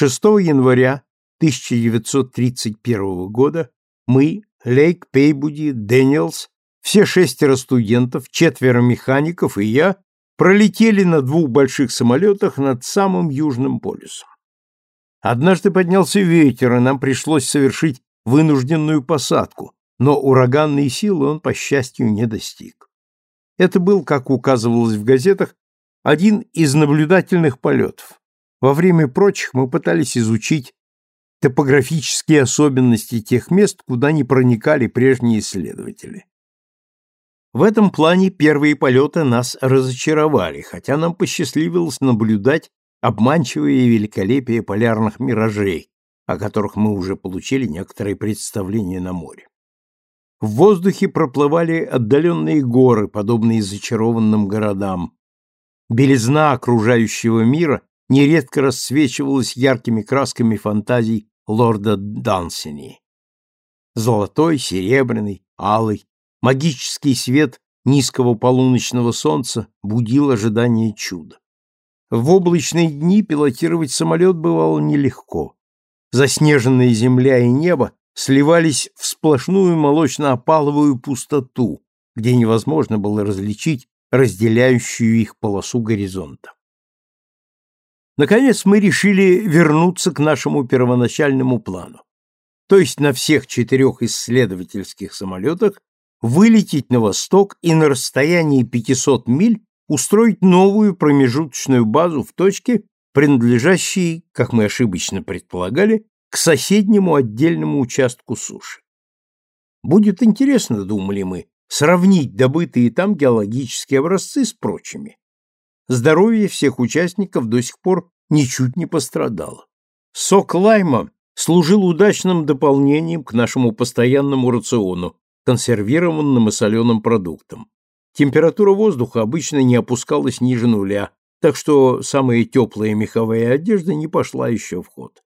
6 января 1931 года мы, Лейк, Пейбуди, Дэниелс, все шестеро студентов, четверо механиков и я пролетели на двух больших самолетах над самым Южным полюсом. Однажды поднялся ветер, и нам пришлось совершить вынужденную посадку, но ураганной силы он, по счастью, не достиг. Это был, как указывалось в газетах, один из наблюдательных полетов. Во время прочих мы пытались изучить топографические особенности тех мест, куда не проникали прежние исследователи. В этом плане первые полеты нас разочаровали, хотя нам посчастливилось наблюдать обманчивое великолепие полярных миражей, о которых мы уже получили некоторые представления на море. В воздухе проплывали отдаленные горы, подобные зачарованным городам. Белизна окружающего мира нередко рассвечивалась яркими красками фантазий лорда Дансини. Золотой, серебряный, алый, магический свет низкого полуночного солнца будил ожидание чуда. В облачные дни пилотировать самолет бывало нелегко. Заснеженная земля и небо сливались в сплошную молочно-опаловую пустоту, где невозможно было различить разделяющую их полосу горизонта. Наконец мы решили вернуться к нашему первоначальному плану, то есть на всех четырех исследовательских самолетах вылететь на восток и на расстоянии 500 миль устроить новую промежуточную базу в точке, принадлежащей, как мы ошибочно предполагали, к соседнему отдельному участку суши. Будет интересно, думали мы, сравнить добытые там геологические образцы с прочими. Здоровье всех участников до сих пор ничуть не пострадало. Сок лайма служил удачным дополнением к нашему постоянному рациону, консервированным и соленым продуктам. Температура воздуха обычно не опускалась ниже нуля, так что самая теплая меховая одежда не пошла еще в ход.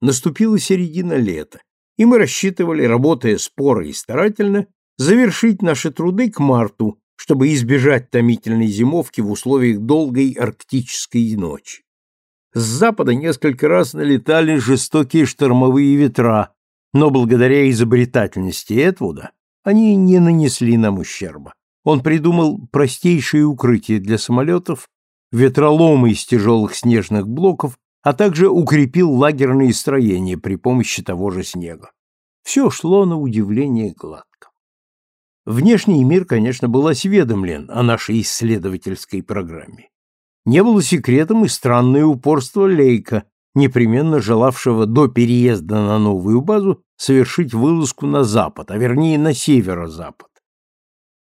Наступила середина лета, и мы рассчитывали, работая споро и старательно, завершить наши труды к марту, чтобы избежать томительной зимовки в условиях долгой арктической ночи. С запада несколько раз налетали жестокие штормовые ветра, но благодаря изобретательности Этвуда они не нанесли нам ущерба. Он придумал простейшие укрытия для самолетов, ветроломы из тяжелых снежных блоков, а также укрепил лагерные строения при помощи того же снега. Все шло на удивление гладко. Внешний мир, конечно, был осведомлен о нашей исследовательской программе. Не было секретом и странное упорство Лейка, непременно желавшего до переезда на новую базу совершить вылазку на запад, а вернее на северо-запад.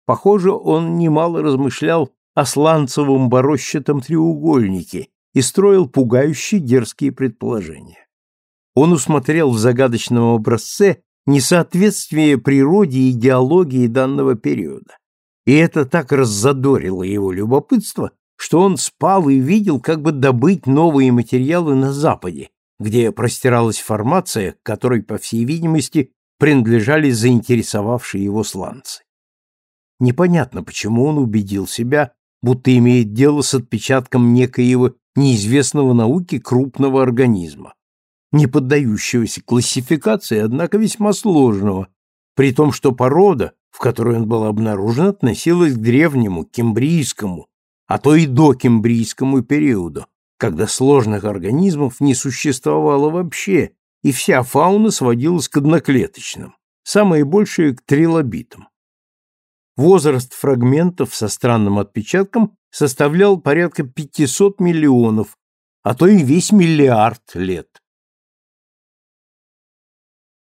Похоже, он немало размышлял о сланцевом борощатом треугольнике и строил пугающие дерзкие предположения. Он усмотрел в загадочном образце несоответствие природе и идеологии данного периода. И это так раззадорило его любопытство, что он спал и видел, как бы добыть новые материалы на Западе, где простиралась формация, которой, по всей видимости, принадлежали заинтересовавшие его сланцы. Непонятно, почему он убедил себя, будто имеет дело с отпечатком некоего неизвестного науке крупного организма, не поддающегося классификации, однако весьма сложного, при том, что порода, в которой он был обнаружен, относилась к древнему, кембрийскому, а то и до кембрийскому периоду, когда сложных организмов не существовало вообще, и вся фауна сводилась к одноклеточным, самое большее к трилобитам. Возраст фрагментов со странным отпечатком составлял порядка 500 миллионов, а то и весь миллиард лет.